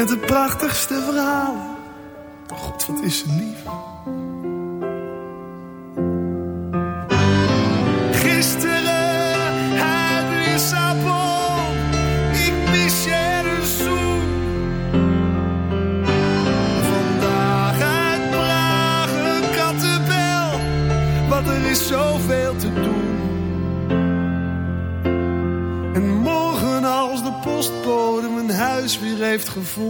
Met de prachtigste verhalen. Oh God, wat is ze lief. Gisteren een Lissabon. Ik mis je een zoen. Vandaag uit Praag een kattenbel. Want er is zoveel te doen. En morgen als de postbode mijn huis weer heeft gevoeld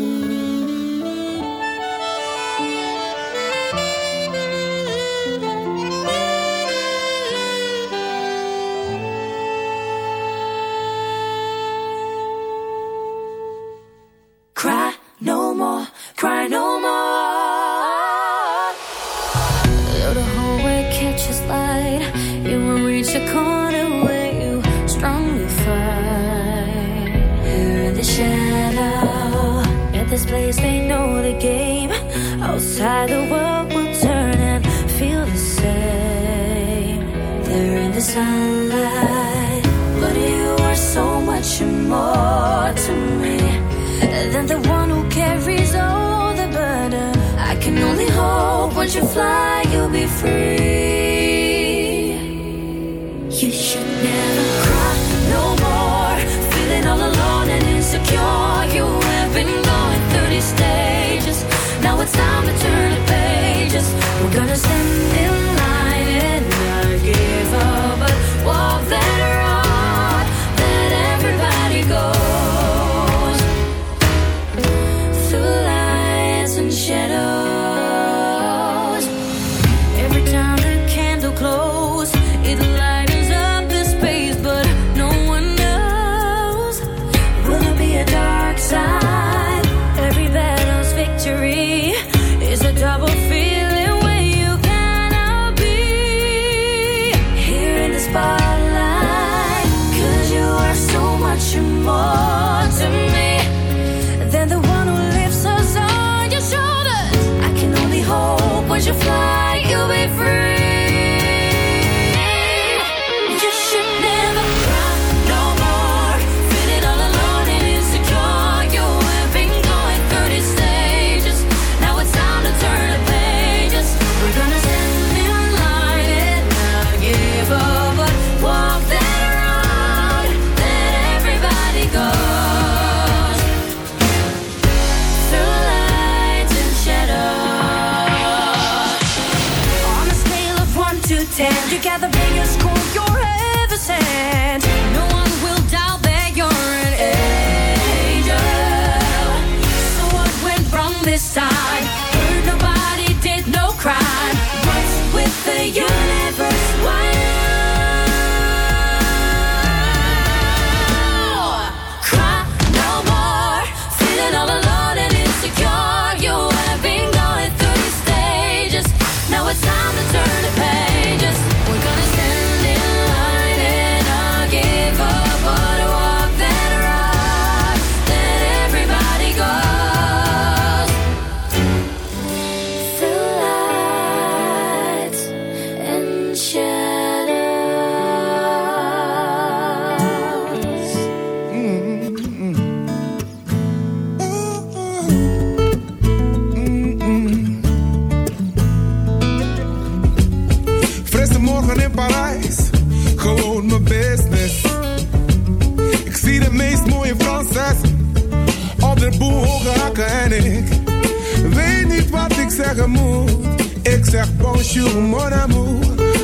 sur mon amour.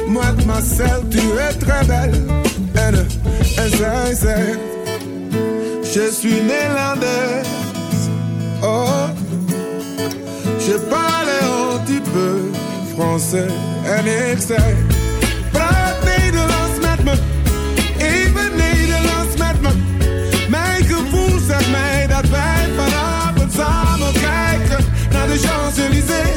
Moi de ma selle, tu es très belle. Haine sincère. Je suis néerlandaise. Oh, je parle un petit peu français. En ik zei, praat Nederlands met me. Even Nederlands met me. Mijn gevoel zegt mij dat wij vanavond samen kijken naar de Champs-Élysées.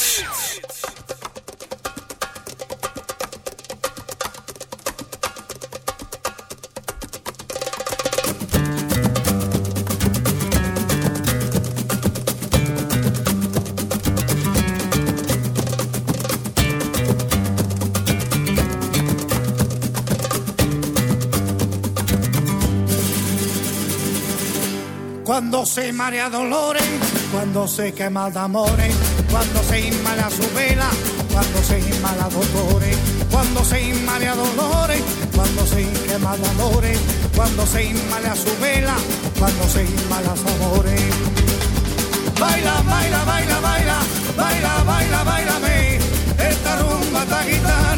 Se marea dolores, cuando se quema de amores, cuando se inmala su vela, cuando se inmala dolores, cuando se inmala dolores, cuando se quema de amores, cuando se inmala su vela, cuando se inmala amores. Baila, baila, baila, baila, baila, baila, baila, esta rumba esta gitana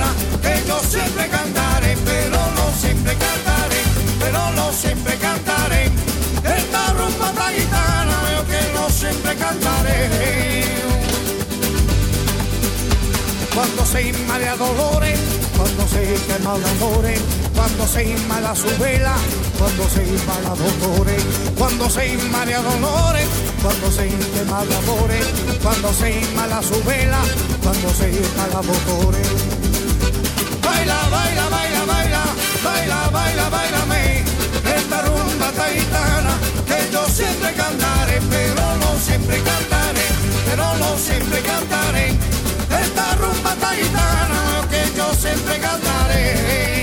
se inmala dolores, cuando se quema amores, cuando se inmala su vela, cuando se inmala dolores, cuando se inmala dolores, cuando se quema cuando se inmala su vela, cuando se inmala dolores. Baila, baila, baila, baila, baila, baila, baila, me esta rumba taitana que yo siempre cantaré, pero no siempre cantaré, pero no siempre cantaré. Siempre cantaré.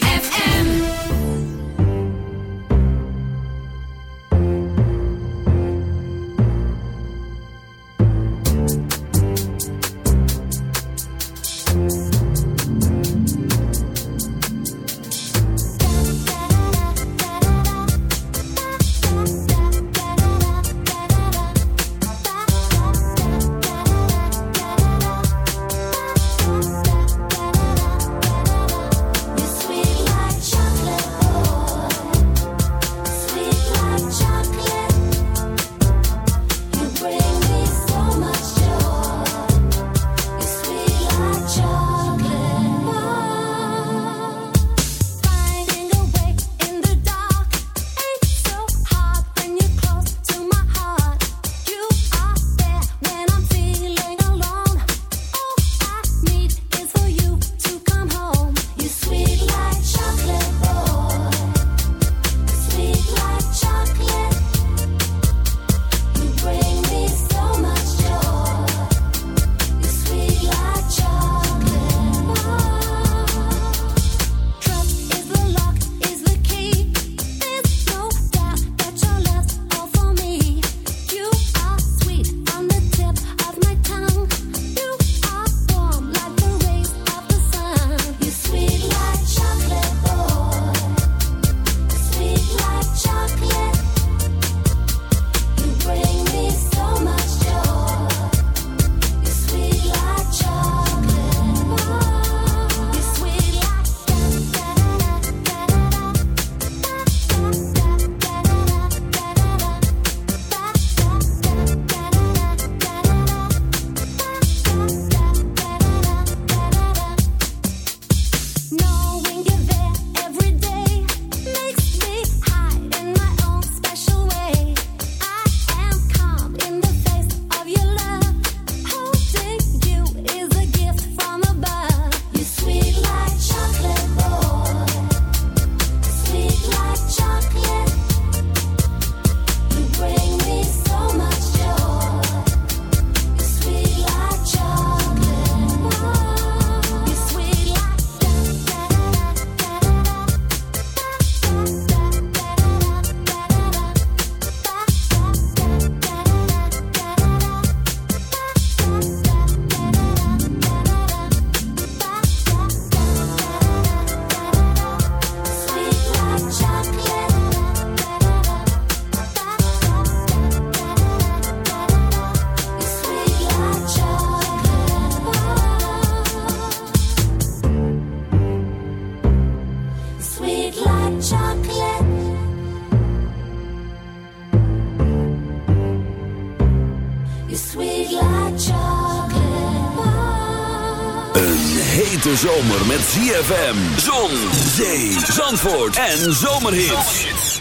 ZFM, Zon, Zee, Zandvoort en Zomerhits.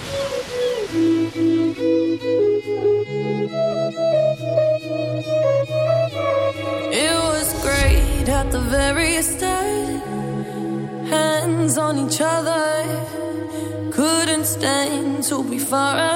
It was great at the very start. Hands on each other. Couldn't stand to be far away.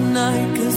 night.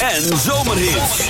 en zomerhits.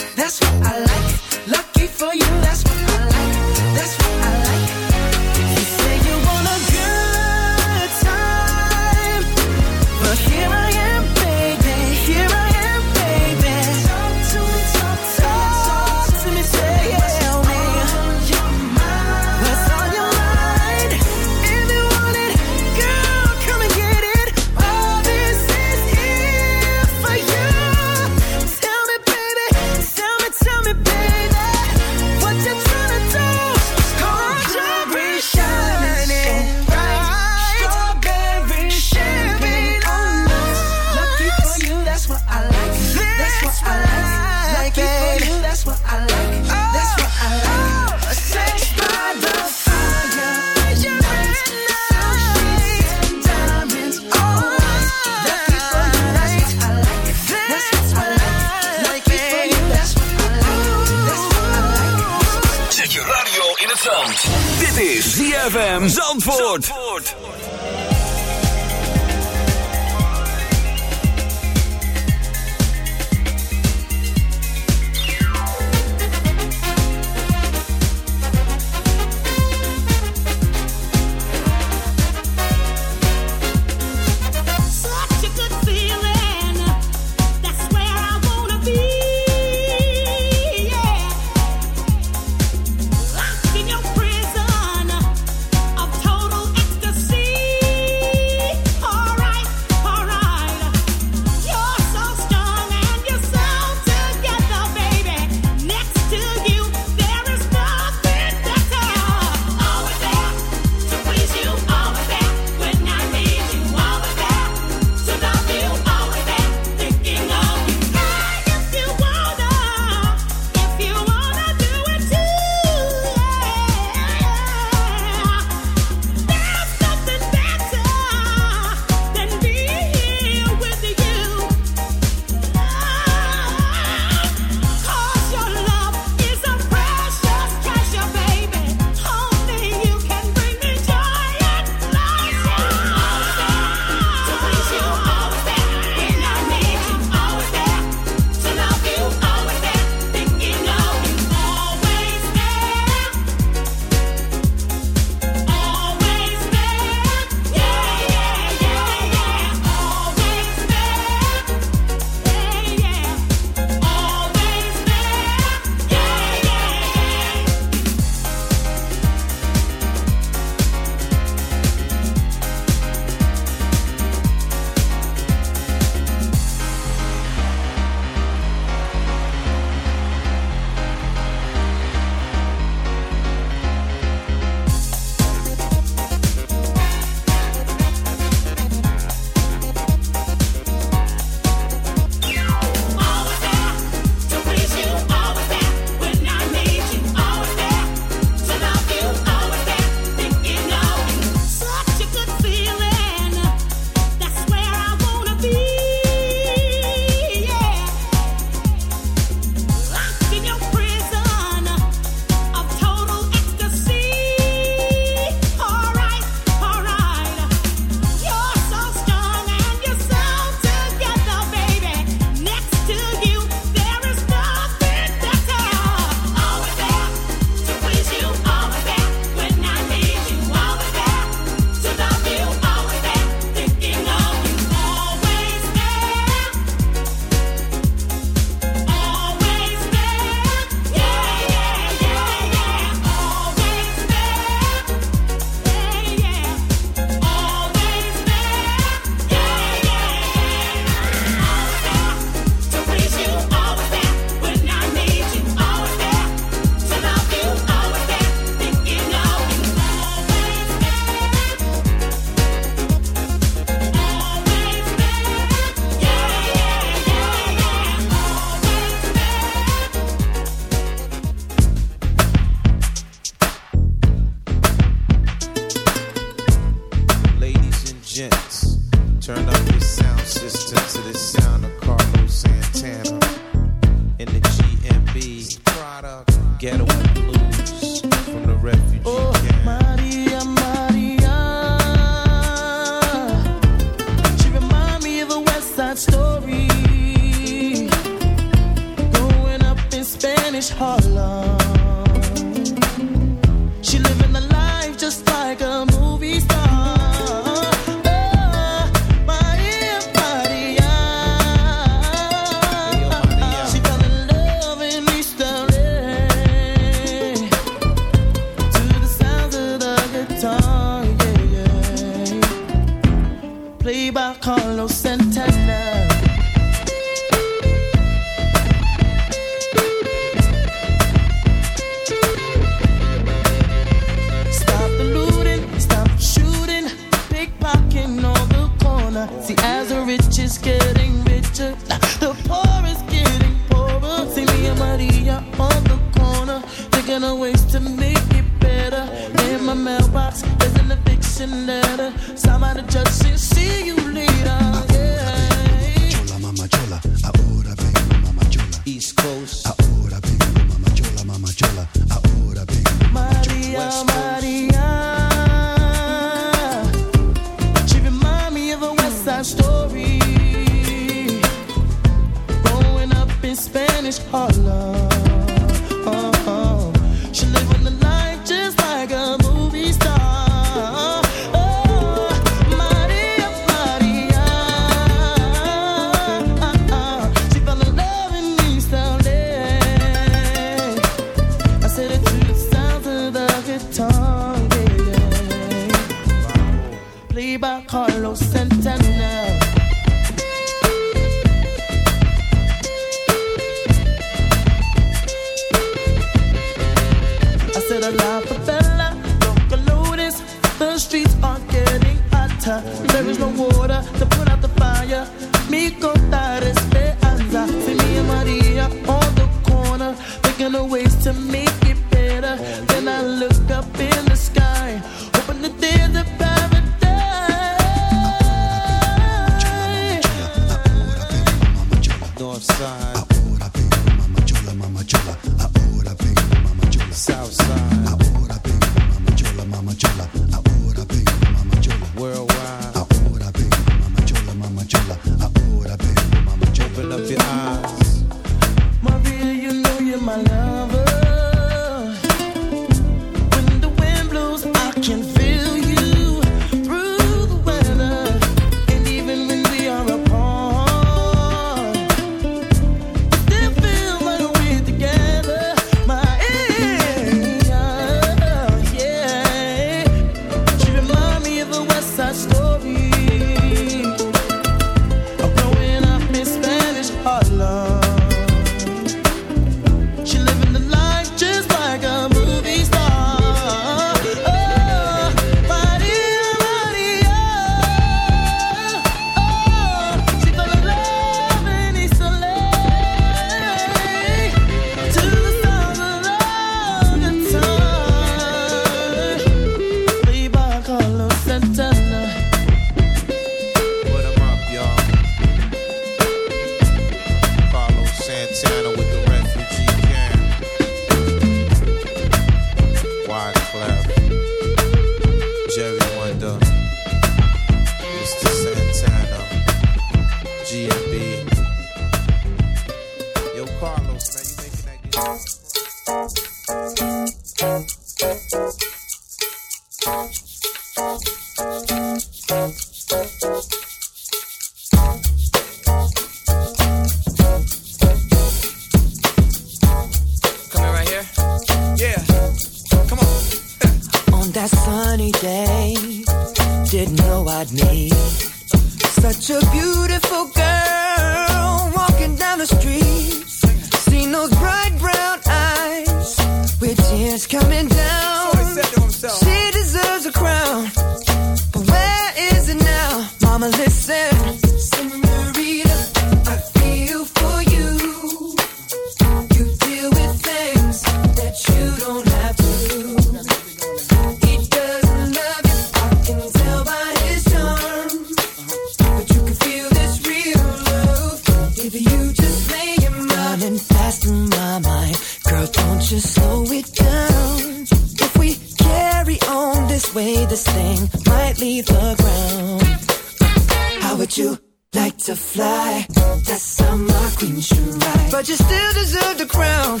You just play your mind and pass through my mind. Girl, don't you slow it down. If we carry on this way, this thing might leave the ground. How would you like to fly? That's how my queen should ride. But you still deserve the crown.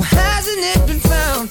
Hasn't it been found?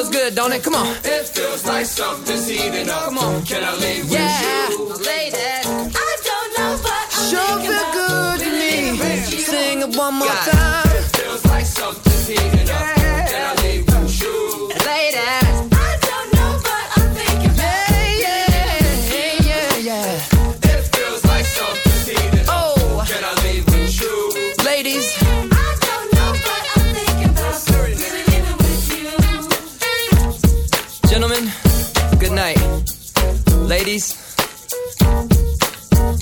Feels good, don't it? Come on. It feels like something's heating up. Come on. Can I leave yeah. with you? Ladies, I don't know, but I'm sure feel good to me. Sing it one more time. It feels like something's heating up. Can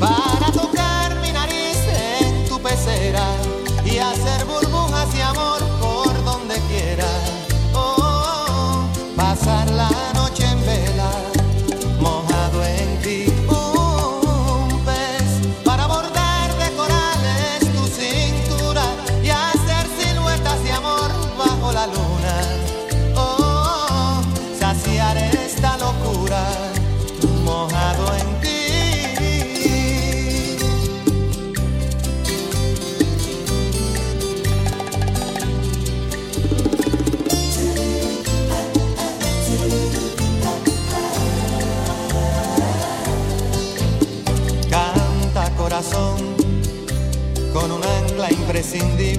Para tocar mi nariz en tu pecera y hacer burbujas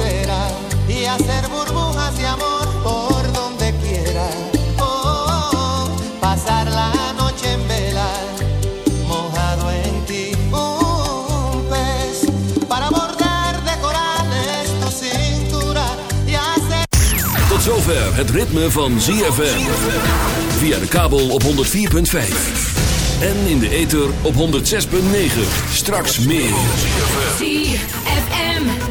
pecera y hacer burbujas de amor por donde quiera. Oh, pasar la noche en vela, mojado en ti. Un pez para bordar de corales tu cintura y hacer. Tot zover het ritme van ZFM. Via de kabel op 104.5. En in de ether op 106.9. Straks meer.